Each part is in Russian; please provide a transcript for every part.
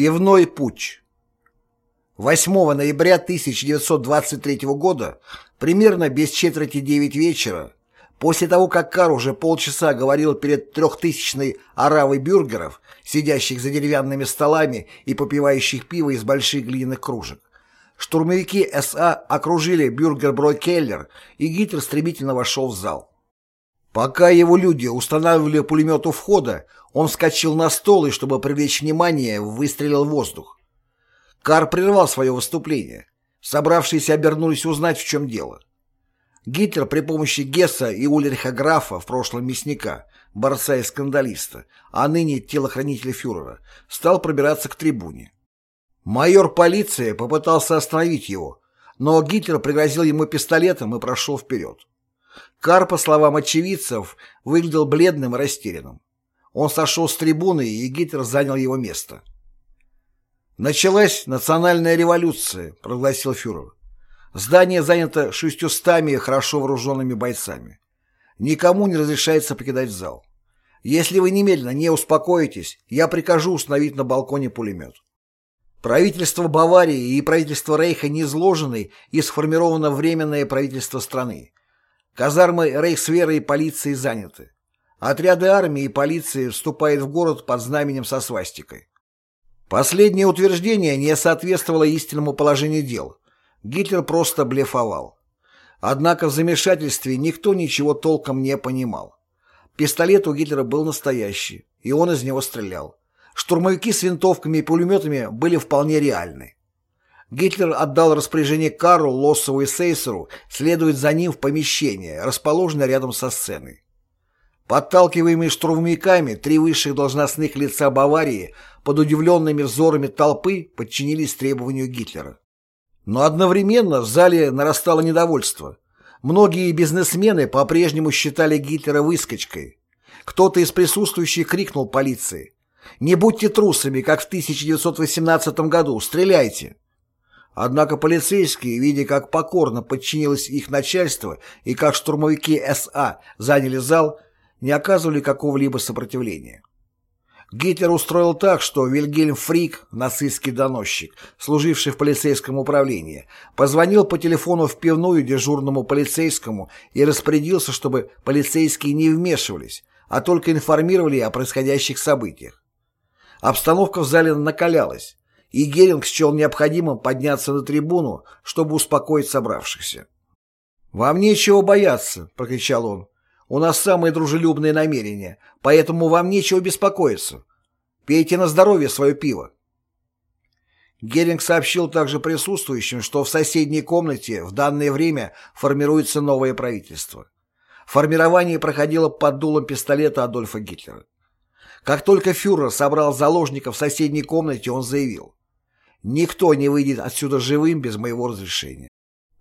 Пивной путь 8 ноября 1923 года, примерно без четверти 9 вечера, после того, как Кар уже полчаса говорил перед трехтысячной оравой бюргеров, сидящих за деревянными столами и попивающих пиво из больших глиняных кружек, штурмовики СА окружили бюргер Келлер, и Гитлер стремительно вошел в зал. Пока его люди устанавливали пулемет у входа, он вскочил на стол и, чтобы привлечь внимание, выстрелил в воздух. Кар прервал свое выступление. Собравшиеся обернулись узнать, в чем дело. Гитлер при помощи Гесса и Ульриха Графа, в прошлом мясника, борца и скандалиста, а ныне телохранителя фюрера, стал пробираться к трибуне. Майор полиции попытался остановить его, но Гитлер пригрозил ему пистолетом и прошел вперед. Кар, по словам очевидцев, выглядел бледным и растерянным. Он сошел с трибуны, и Гитлер занял его место. «Началась национальная революция», — прогласил фюрер. «Здание занято шестьюстами хорошо вооруженными бойцами. Никому не разрешается покидать зал. Если вы немедленно не успокоитесь, я прикажу установить на балконе пулемет». Правительство Баварии и правительство Рейха не изложены и сформировано Временное правительство страны. Казармы Рейхсвера и полиции заняты. Отряды армии и полиции вступают в город под знаменем со свастикой. Последнее утверждение не соответствовало истинному положению дел. Гитлер просто блефовал. Однако в замешательстве никто ничего толком не понимал. Пистолет у Гитлера был настоящий, и он из него стрелял. Штурмовики с винтовками и пулеметами были вполне реальны. Гитлер отдал распоряжение Кару, Лоссову и Сейсеру следовать за ним в помещение, расположенное рядом со сценой. Подталкиваемые штурмовиками, три высших должностных лица Баварии под удивленными взорами толпы подчинились требованию Гитлера. Но одновременно в зале нарастало недовольство. Многие бизнесмены по-прежнему считали Гитлера выскочкой. Кто-то из присутствующих крикнул полиции «Не будьте трусами, как в 1918 году, стреляйте!» Однако полицейские, видя, как покорно подчинилось их начальство и как штурмовики СА заняли зал, не оказывали какого-либо сопротивления. Гитлер устроил так, что Вильгельм Фрик, нацистский доносчик, служивший в полицейском управлении, позвонил по телефону в пивную дежурному полицейскому и распорядился, чтобы полицейские не вмешивались, а только информировали о происходящих событиях. Обстановка в зале накалялась, и Геринг счел необходимым подняться на трибуну, чтобы успокоить собравшихся. «Вам нечего бояться», — прокричал он. У нас самые дружелюбные намерения, поэтому вам нечего беспокоиться. Пейте на здоровье свое пиво. Геринг сообщил также присутствующим, что в соседней комнате в данное время формируется новое правительство. Формирование проходило под дулом пистолета Адольфа Гитлера. Как только фюрер собрал заложников в соседней комнате, он заявил, «Никто не выйдет отсюда живым без моего разрешения».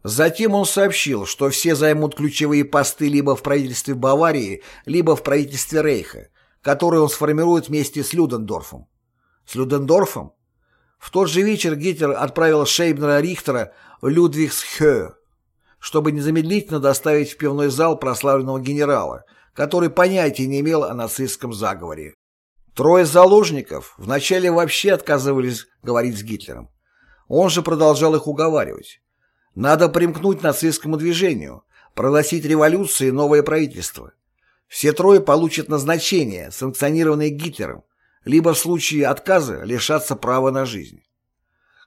Затем он сообщил, что все займут ключевые посты либо в правительстве Баварии, либо в правительстве Рейха, которое он сформирует вместе с Людендорфом. С Людендорфом? В тот же вечер Гитлер отправил Шейбнера Рихтера в Людвигсхё, чтобы незамедлительно доставить в пивной зал прославленного генерала, который понятия не имел о нацистском заговоре. Трое заложников вначале вообще отказывались говорить с Гитлером. Он же продолжал их уговаривать. Надо примкнуть нацистскому движению, прогласить революцию и новое правительство. Все трое получат назначение, санкционированное Гитлером, либо в случае отказа лишаться права на жизнь.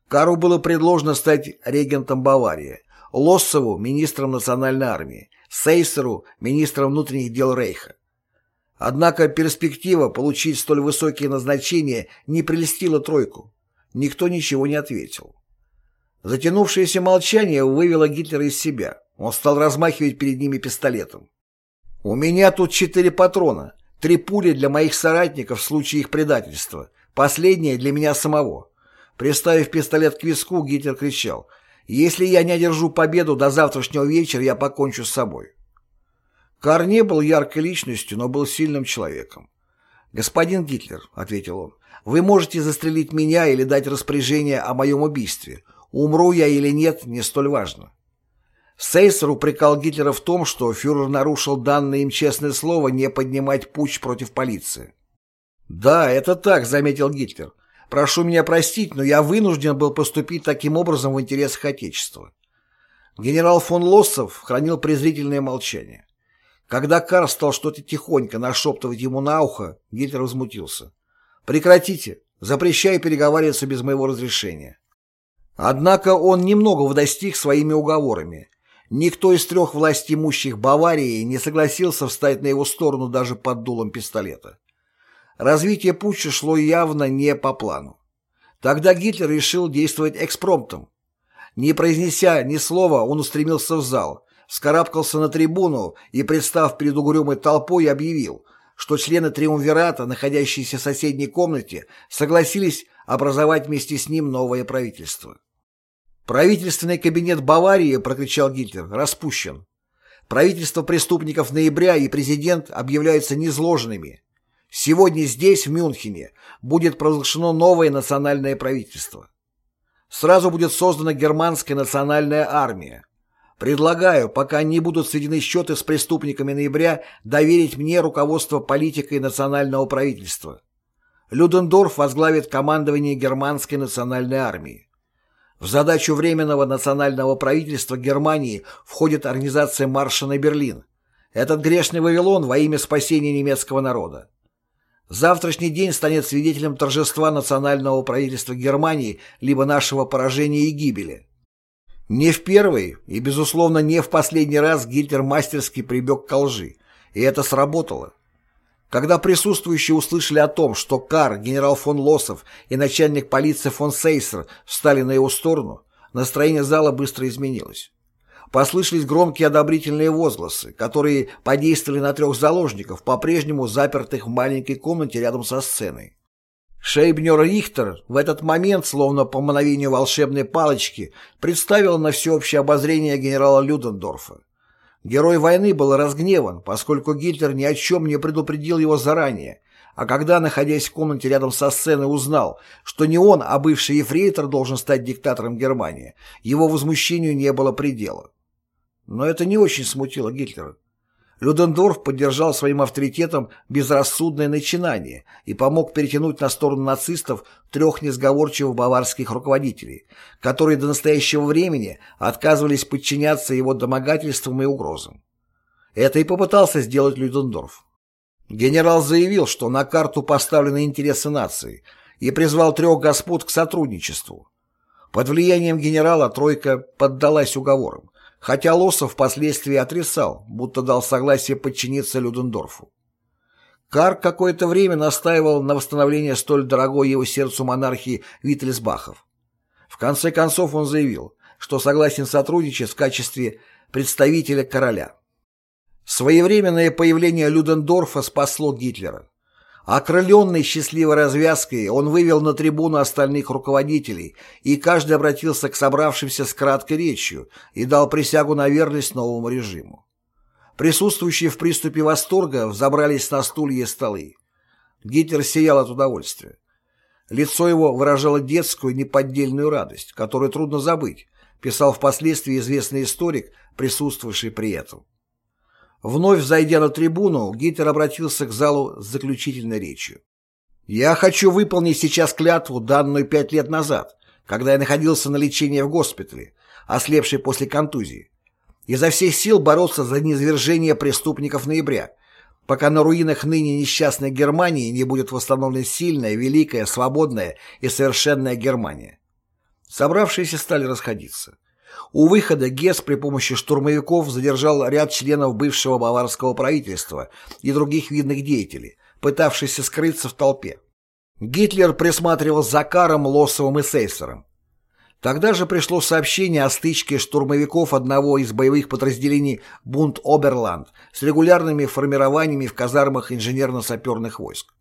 Кару было предложено стать регентом Баварии, Лоссову – министром национальной армии, Сейсеру – министром внутренних дел Рейха. Однако перспектива получить столь высокие назначения не прельстила тройку. Никто ничего не ответил. Затянувшееся молчание вывело Гитлера из себя. Он стал размахивать перед ними пистолетом. «У меня тут четыре патрона, три пули для моих соратников в случае их предательства, последняя для меня самого». Приставив пистолет к виску, Гитлер кричал, «Если я не одержу победу до завтрашнего вечера, я покончу с собой». Кар не был яркой личностью, но был сильным человеком. «Господин Гитлер», — ответил он, — «вы можете застрелить меня или дать распоряжение о моем убийстве. Умру я или нет, не столь важно. Сейсер упрекал Гитлера в том, что фюрер нарушил данное им честное слово не поднимать путь против полиции. «Да, это так», — заметил Гитлер. Прошу меня простить, но я вынужден был поступить таким образом в интересах Отечества. Генерал фон Лоссов хранил презрительное молчание. Когда Карл стал что-то тихонько нашептывать ему на ухо, Гитлер возмутился. «Прекратите! Запрещаю переговариваться без моего разрешения». Однако он немного достиг своими уговорами. Никто из трех властимущих Баварии не согласился встать на его сторону даже под дулом пистолета. Развитие путча шло явно не по плану. Тогда Гитлер решил действовать экспромтом. Не произнеся ни слова, он устремился в зал, вскарабкался на трибуну и, представ перед угрюмой толпой, объявил, что члены Триумвирата, находящиеся в соседней комнате, согласились образовать вместе с ним новое правительство. «Правительственный кабинет Баварии», — прокричал Гитлер, — «распущен. Правительство преступников ноября и президент объявляются незложенными. Сегодня здесь, в Мюнхене, будет провозглашено новое национальное правительство. Сразу будет создана германская национальная армия. Предлагаю, пока не будут сведены счеты с преступниками ноября, доверить мне руководство политикой национального правительства. Людендорф возглавит командование германской национальной армии. В задачу Временного национального правительства Германии входит организация марша на Берлин. Этот грешный Вавилон во имя спасения немецкого народа. Завтрашний день станет свидетелем торжества национального правительства Германии либо нашего поражения и гибели. Не в первый и, безусловно, не в последний раз Гитлер мастерски прибег к лжи, и это сработало. Когда присутствующие услышали о том, что Кар, генерал фон Лосов и начальник полиции фон Сейсер встали на его сторону, настроение зала быстро изменилось. Послышались громкие одобрительные возгласы, которые подействовали на трех заложников, по-прежнему запертых в маленькой комнате рядом со сценой. Шейбнер Рихтер в этот момент, словно по мановению волшебной палочки, представил на всеобщее обозрение генерала Людендорфа. Герой войны был разгневан, поскольку Гитлер ни о чем не предупредил его заранее, а когда, находясь в комнате рядом со сценой, узнал, что не он, а бывший ефрейтор должен стать диктатором Германии, его возмущению не было предела. Но это не очень смутило Гитлера. Людендорф поддержал своим авторитетом безрассудное начинание и помог перетянуть на сторону нацистов трех несговорчивых баварских руководителей, которые до настоящего времени отказывались подчиняться его домогательствам и угрозам. Это и попытался сделать Людендорф. Генерал заявил, что на карту поставлены интересы нации, и призвал трех господ к сотрудничеству. Под влиянием генерала тройка поддалась уговорам, хотя Лосов впоследствии отрицал, будто дал согласие подчиниться Людендорфу. Карк какое-то время настаивал на восстановлении столь дорогой его сердцу монархии Виттельсбахов. В конце концов он заявил, что согласен сотрудничать в качестве представителя короля. Своевременное появление Людендорфа спасло Гитлера. Окрыленный счастливой развязкой, он вывел на трибуну остальных руководителей, и каждый обратился к собравшимся с краткой речью и дал присягу на верность новому режиму. Присутствующие в приступе восторга взобрались на стулья и столы. Гитлер сиял от удовольствия. Лицо его выражало детскую неподдельную радость, которую трудно забыть, писал впоследствии известный историк, присутствовавший при этом. Вновь зайдя на трибуну, Гитлер обратился к залу с заключительной речью. «Я хочу выполнить сейчас клятву, данную пять лет назад, когда я находился на лечении в госпитале, ослепший после контузии. Изо всех сил бороться за низвержение преступников ноября, пока на руинах ныне несчастной Германии не будет восстановлена сильная, великая, свободная и совершенная Германия». Собравшиеся стали расходиться. У выхода Гесс при помощи штурмовиков задержал ряд членов бывшего баварского правительства и других видных деятелей, пытавшихся скрыться в толпе. Гитлер присматривал за Каром, Лоссовым и Сейсером. Тогда же пришло сообщение о стычке штурмовиков одного из боевых подразделений «Бунт Оберланд» с регулярными формированиями в казармах инженерно-саперных войск.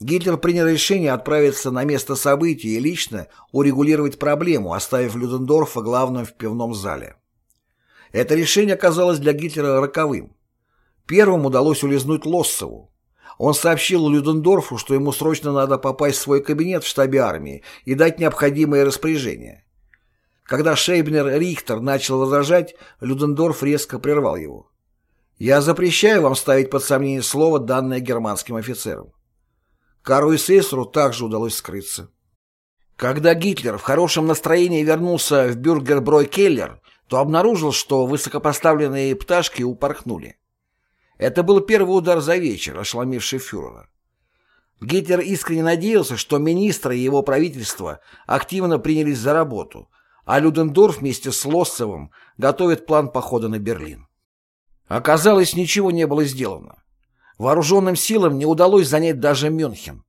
Гитлер принял решение отправиться на место событий и лично урегулировать проблему, оставив Людендорфа главным в пивном зале. Это решение оказалось для Гитлера роковым. Первым удалось улизнуть Лоссову. Он сообщил Людендорфу, что ему срочно надо попасть в свой кабинет в штабе армии и дать необходимые распоряжения. Когда Шейбнер Рихтер начал возражать, Людендорф резко прервал его. «Я запрещаю вам ставить под сомнение слово, данное германским офицерам. Кару и Сесру также удалось скрыться. Когда Гитлер в хорошем настроении вернулся в Бюргерброй-Келлер, то обнаружил, что высокопоставленные пташки упорхнули. Это был первый удар за вечер, ошеломивший фюрера. Гитлер искренне надеялся, что министры и его правительство активно принялись за работу, а Людендорф вместе с Лоссовым готовит план похода на Берлин. Оказалось, ничего не было сделано. Вооруженным силам не удалось занять даже Мюнхен.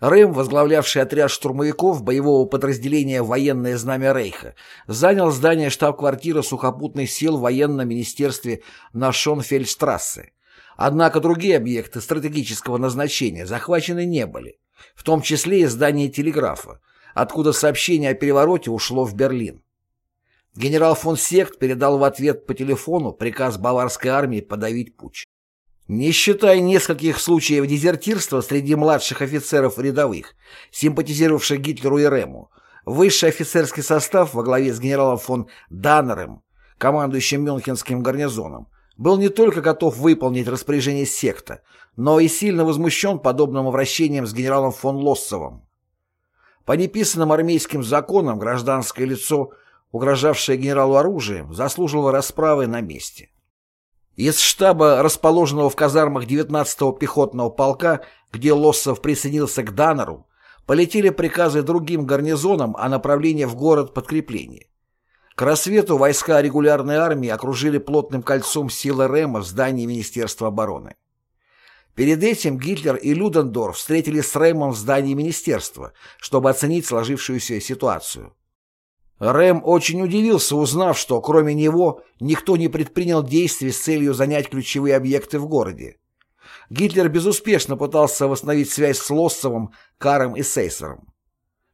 Рэм, возглавлявший отряд штурмовиков боевого подразделения «Военное знамя Рейха», занял здание штаб-квартиры сухопутных сил в военном министерстве на Шонфельдштрассе. Однако другие объекты стратегического назначения захвачены не были, в том числе и здание телеграфа, откуда сообщение о перевороте ушло в Берлин. Генерал фон Сект передал в ответ по телефону приказ баварской армии подавить путь. Не считая нескольких случаев дезертирства среди младших офицеров рядовых, симпатизировавших Гитлеру и Рему, высший офицерский состав во главе с генералом фон Даннером, командующим Мюнхенским гарнизоном, был не только готов выполнить распоряжение секта, но и сильно возмущен подобным обращением с генералом фон Лоссовым. По неписанным армейским законам гражданское лицо, угрожавшее генералу оружием, заслуживало расправы на месте. Из штаба, расположенного в казармах 19-го пехотного полка, где Лоссов присоединился к Даннеру, полетели приказы другим гарнизонам о направлении в город подкрепления. К рассвету войска регулярной армии окружили плотным кольцом силы Рема в здании Министерства обороны. Перед этим Гитлер и Людендорф встретились с Рэмом в здании министерства, чтобы оценить сложившуюся ситуацию. Рэм очень удивился, узнав, что кроме него никто не предпринял действий с целью занять ключевые объекты в городе. Гитлер безуспешно пытался восстановить связь с Лоссовым, Каром и Сейсером.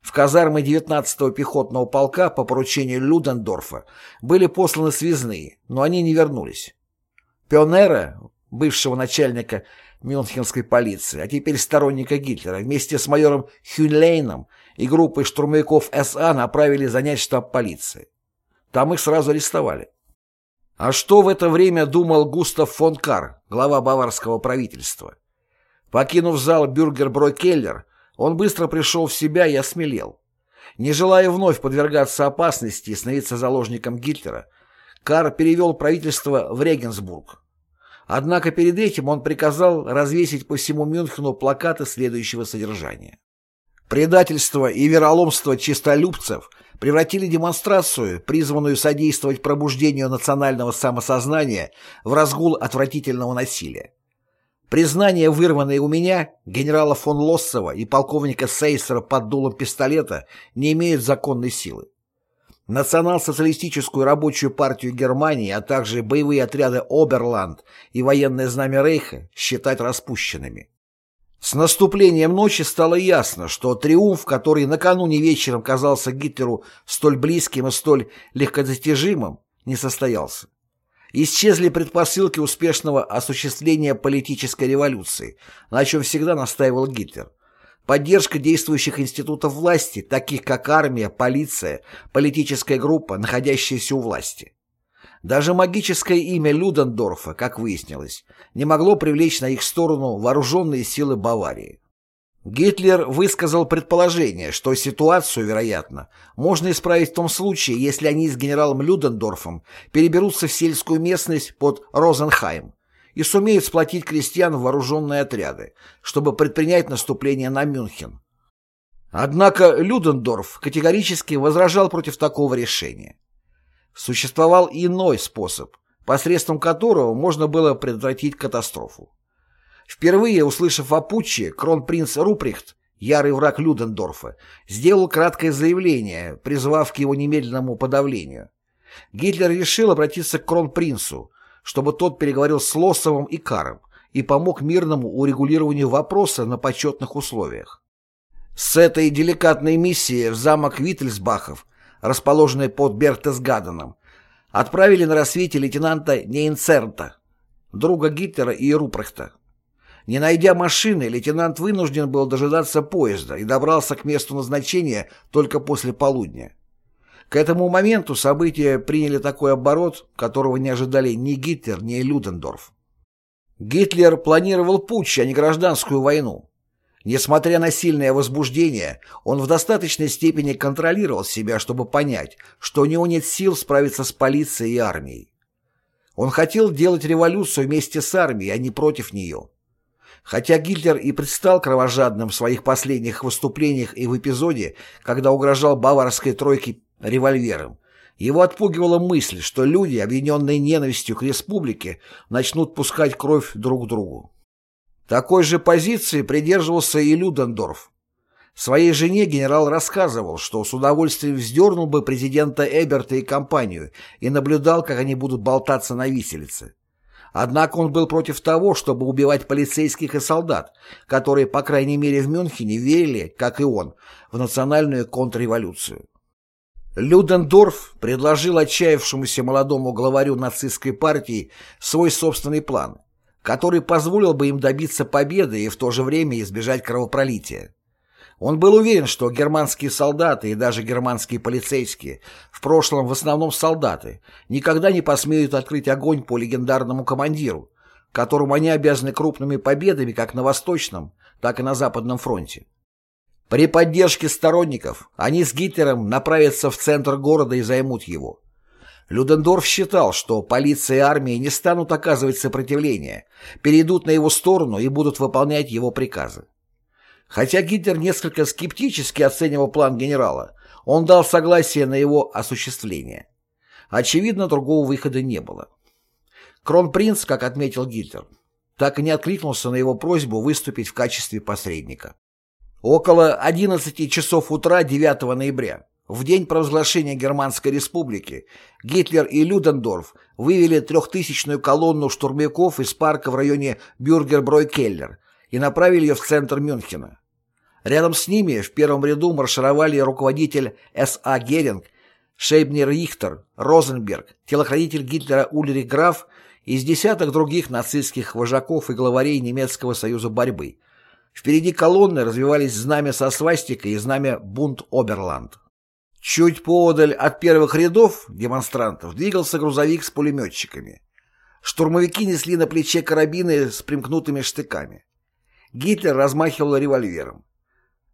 В казармы 19-го пехотного полка по поручению Людендорфа были посланы связные, но они не вернулись. Пионера, бывшего начальника мюнхенской полиции, а теперь сторонника Гитлера, вместе с майором Хюнлейном и группой штурмовиков СА направили занять штаб полиции. Там их сразу арестовали. А что в это время думал Густав фон Кар, глава баварского правительства? Покинув зал Бюргер-Брокеллер, он быстро пришел в себя и осмелел. Не желая вновь подвергаться опасности и становиться заложником Гитлера, Кар перевел правительство в Регенсбург. Однако перед этим он приказал развесить по всему Мюнхену плакаты следующего содержания. Предательство и вероломство чистолюбцев превратили демонстрацию, призванную содействовать пробуждению национального самосознания, в разгул отвратительного насилия. Признания, вырванные у меня, генерала фон Лоссова и полковника Сейсера под дулом пистолета, не имеют законной силы. Национал-социалистическую рабочую партию Германии, а также боевые отряды Оберланд и военное знамя Рейха считать распущенными. С наступлением ночи стало ясно, что триумф, который накануне вечером казался Гитлеру столь близким и столь легкодостижимым, не состоялся. Исчезли предпосылки успешного осуществления политической революции, на чем всегда настаивал Гитлер. Поддержка действующих институтов власти, таких как армия, полиция, политическая группа, находящаяся у власти. Даже магическое имя Людендорфа, как выяснилось, не могло привлечь на их сторону вооруженные силы Баварии. Гитлер высказал предположение, что ситуацию, вероятно, можно исправить в том случае, если они с генералом Людендорфом переберутся в сельскую местность под Розенхайм и сумеют сплотить крестьян в вооруженные отряды, чтобы предпринять наступление на Мюнхен. Однако Людендорф категорически возражал против такого решения. Существовал иной способ, посредством которого можно было предотвратить катастрофу. Впервые услышав о путче, кронпринц Руприхт, ярый враг Людендорфа, сделал краткое заявление, призвав к его немедленному подавлению. Гитлер решил обратиться к кронпринцу, чтобы тот переговорил с Лосовым и Каром и помог мирному урегулированию вопроса на почетных условиях. С этой деликатной миссией в замок Виттельсбахов, расположенный под Бертесгаденом, отправили на рассвете лейтенанта Нейнцернта, друга Гитлера и Рупрехта. Не найдя машины, лейтенант вынужден был дожидаться поезда и добрался к месту назначения только после полудня. К этому моменту события приняли такой оборот, которого не ожидали ни Гитлер, ни Людендорф. Гитлер планировал путч, а не гражданскую войну. Несмотря на сильное возбуждение, он в достаточной степени контролировал себя, чтобы понять, что у него нет сил справиться с полицией и армией. Он хотел делать революцию вместе с армией, а не против нее. Хотя Гитлер и предстал кровожадным в своих последних выступлениях и в эпизоде, когда угрожал баварской тройке револьвером, его отпугивала мысль, что люди, объединенные ненавистью к республике, начнут пускать кровь друг другу. Такой же позиции придерживался и Людендорф. Своей жене генерал рассказывал, что с удовольствием вздернул бы президента Эберта и компанию и наблюдал, как они будут болтаться на виселице. Однако он был против того, чтобы убивать полицейских и солдат, которые, по крайней мере в Мюнхене, верили, как и он, в национальную контрреволюцию. Людендорф предложил отчаявшемуся молодому главарю нацистской партии свой собственный план, который позволил бы им добиться победы и в то же время избежать кровопролития. Он был уверен, что германские солдаты и даже германские полицейские, в прошлом в основном солдаты, никогда не посмеют открыть огонь по легендарному командиру, которому они обязаны крупными победами как на Восточном, так и на Западном фронте. При поддержке сторонников они с Гитлером направятся в центр города и займут его. Людендорф считал, что полиция и армия не станут оказывать сопротивление, перейдут на его сторону и будут выполнять его приказы. Хотя Гитлер несколько скептически оценивал план генерала, он дал согласие на его осуществление. Очевидно, другого выхода не было. Кронпринц, как отметил Гитлер, так и не откликнулся на его просьбу выступить в качестве посредника. Около 11 часов утра 9 ноября, в день провозглашения Германской республики, Гитлер и Людендорф вывели трехтысячную колонну штурмяков из парка в районе Бюргер-Бройкеллер и направили ее в центр Мюнхена. Рядом с ними в первом ряду маршировали руководитель С.А. Геринг, Шейбнер Рихтер, Розенберг, телохранитель Гитлера Ульрих Граф и из десяток других нацистских вожаков и главарей немецкого союза борьбы. Впереди колонны развивались знамя со свастикой и знамя Бунт Оберланд. Чуть поодаль от первых рядов демонстрантов двигался грузовик с пулеметчиками. Штурмовики несли на плече карабины с примкнутыми штыками. Гитлер размахивал револьвером.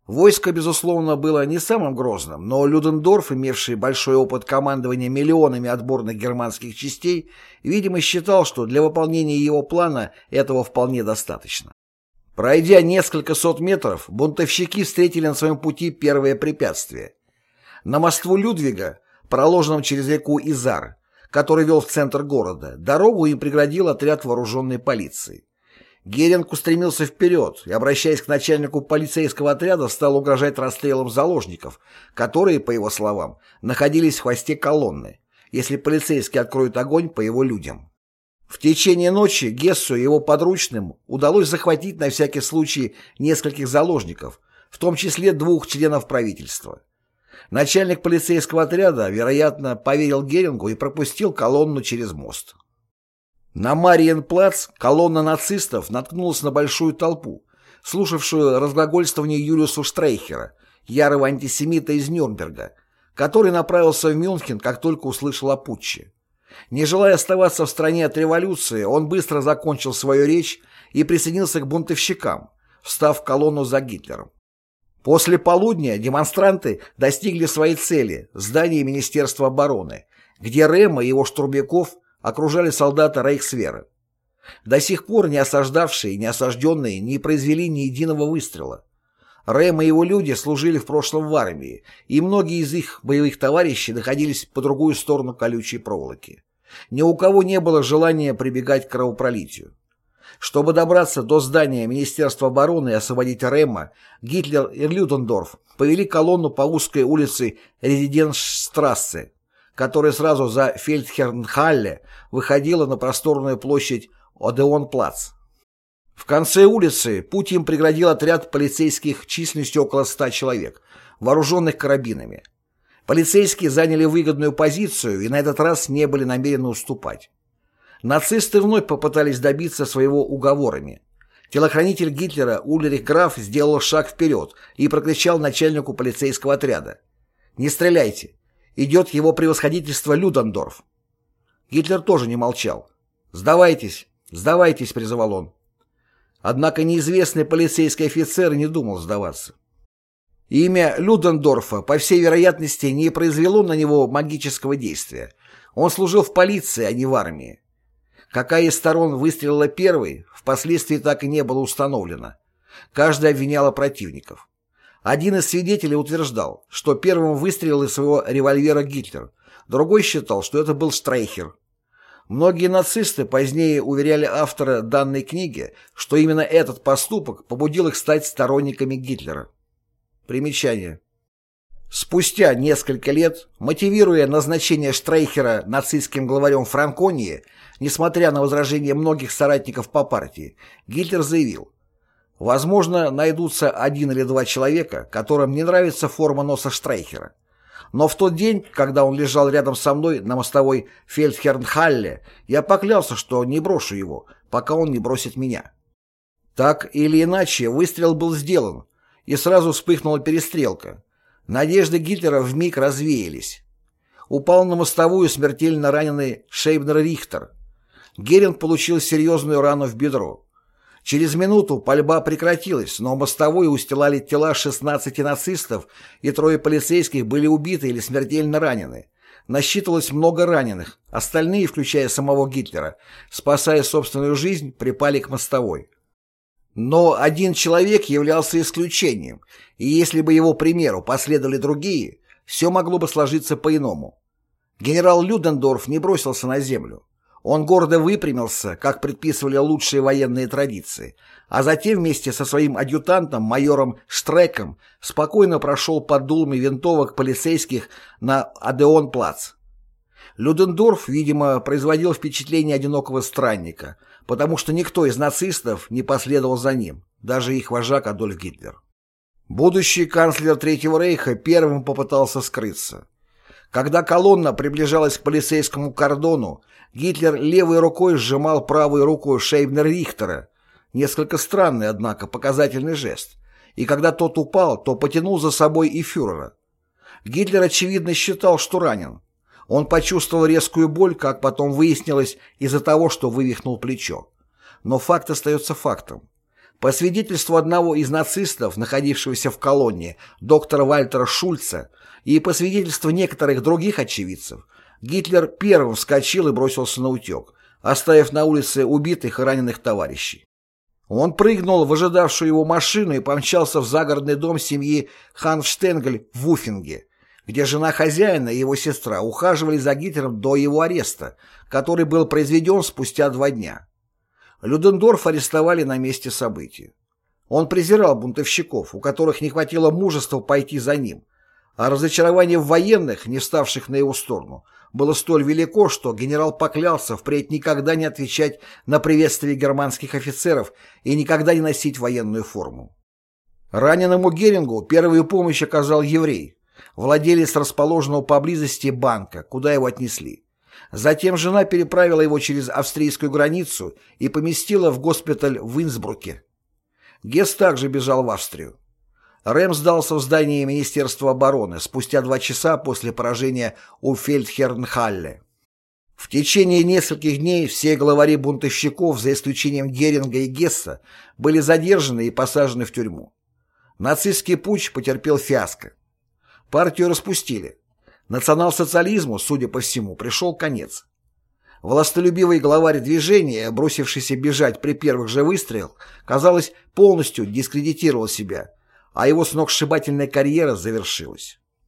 Войско, безусловно, было не самым грозным, но Людендорф, имевший большой опыт командования миллионами отборных германских частей, видимо, считал, что для выполнения его плана этого вполне достаточно. Пройдя несколько сот метров, бунтовщики встретили на своем пути первое препятствие. На мосту Людвига, проложенном через реку Изар, который вел в центр города, дорогу им преградил отряд вооруженной полиции. Геринг устремился вперед и, обращаясь к начальнику полицейского отряда, стал угрожать расстрелом заложников, которые, по его словам, находились в хвосте колонны, если полицейские откроют огонь по его людям. В течение ночи Гессу и его подручным удалось захватить на всякий случай нескольких заложников, в том числе двух членов правительства. Начальник полицейского отряда, вероятно, поверил Герингу и пропустил колонну через мост. На Мариенплац колонна нацистов наткнулась на большую толпу, слушавшую разглагольствование Юлиуса Штрейхера, ярого антисемита из Нюрнберга, который направился в Мюнхен, как только услышал о путче. Не желая оставаться в стране от революции, он быстро закончил свою речь и присоединился к бунтовщикам, встав в колонну за Гитлером. После полудня демонстранты достигли своей цели – здания Министерства обороны, где Рема и его штурмяков окружали солдаты Рейхсвера. До сих пор не осаждавшие и не осажденные не произвели ни единого выстрела. Рэм и его люди служили в прошлом в армии, и многие из их боевых товарищей находились по другую сторону колючей проволоки. Ни у кого не было желания прибегать к кровопролитию. Чтобы добраться до здания Министерства обороны и освободить Ремма, Гитлер и Людендорф повели колонну по узкой улице Резиденштрассе, которая сразу за Фельдхернхалле выходила на просторную площадь Одеон-Плац. В конце улицы путь им преградил отряд полицейских численностью около ста человек, вооруженных карабинами. Полицейские заняли выгодную позицию и на этот раз не были намерены уступать. Нацисты вновь попытались добиться своего уговорами. Телохранитель Гитлера Ульрих Граф сделал шаг вперед и прокричал начальнику полицейского отряда. «Не стреляйте! идет его превосходительство Людендорф. Гитлер тоже не молчал. «Сдавайтесь, сдавайтесь», — призывал он. Однако неизвестный полицейский офицер не думал сдаваться. Имя Людендорфа, по всей вероятности, не произвело на него магического действия. Он служил в полиции, а не в армии. Какая из сторон выстрелила первой, впоследствии так и не было установлено. Каждая обвиняла противников. Один из свидетелей утверждал, что первым выстрелил из своего револьвера Гитлер, другой считал, что это был Штрейхер. Многие нацисты позднее уверяли автора данной книги, что именно этот поступок побудил их стать сторонниками Гитлера. Примечание. Спустя несколько лет, мотивируя назначение Штрейхера нацистским главарем Франконии, несмотря на возражения многих соратников по партии, Гитлер заявил, «Возможно, найдутся один или два человека, которым не нравится форма носа Штрейхера. Но в тот день, когда он лежал рядом со мной на мостовой Фельдхернхалле, я поклялся, что не брошу его, пока он не бросит меня». Так или иначе, выстрел был сделан, и сразу вспыхнула перестрелка. Надежды Гитлера вмиг развеялись. Упал на мостовую смертельно раненый Шейбнер Рихтер. Геринг получил серьезную рану в бедро. Через минуту пальба прекратилась, но мостовую устилали тела 16 нацистов, и трое полицейских были убиты или смертельно ранены. Насчитывалось много раненых, остальные, включая самого Гитлера, спасая собственную жизнь, припали к мостовой. Но один человек являлся исключением, и если бы его примеру последовали другие, все могло бы сложиться по-иному. Генерал Людендорф не бросился на землю. Он гордо выпрямился, как предписывали лучшие военные традиции, а затем вместе со своим адъютантом, майором Штреком, спокойно прошел под дулами винтовок полицейских на Адеон-плац. Людендорф, видимо, производил впечатление одинокого странника, потому что никто из нацистов не последовал за ним, даже их вожак Адольф Гитлер. Будущий канцлер Третьего Рейха первым попытался скрыться. Когда колонна приближалась к полицейскому кордону, Гитлер левой рукой сжимал правую руку Шейбнер-Рихтера. Несколько странный, однако, показательный жест. И когда тот упал, то потянул за собой и фюрера. Гитлер, очевидно, считал, что ранен. Он почувствовал резкую боль, как потом выяснилось, из-за того, что вывихнул плечо. Но факт остается фактом. По свидетельству одного из нацистов, находившегося в колонии, доктора Вальтера Шульца, и по свидетельству некоторых других очевидцев, Гитлер первым вскочил и бросился на утек, оставив на улице убитых и раненых товарищей. Он прыгнул в ожидавшую его машину и помчался в загородный дом семьи Ханштенгель в Уфинге, где жена хозяина и его сестра ухаживали за Гитлером до его ареста, который был произведен спустя два дня. Людендорф арестовали на месте событий. Он презирал бунтовщиков, у которых не хватило мужества пойти за ним, а разочарование в военных, не ставших на его сторону, было столь велико, что генерал поклялся впредь никогда не отвечать на приветствие германских офицеров и никогда не носить военную форму. Раненому Герингу первую помощь оказал еврей, владелец расположенного поблизости банка, куда его отнесли. Затем жена переправила его через австрийскую границу и поместила в госпиталь в Инсбруке. Гесс также бежал в Австрию. Рэм сдался в здании Министерства обороны спустя два часа после поражения у Фельдхернхалле. В течение нескольких дней все главари бунтовщиков, за исключением Геринга и Гесса, были задержаны и посажены в тюрьму. Нацистский путч потерпел фиаско. Партию распустили. Национал-социализму, судя по всему, пришел конец. Властолюбивый главарь движения, бросившийся бежать при первых же выстрелах, казалось, полностью дискредитировал себя, а его сногсшибательная карьера завершилась.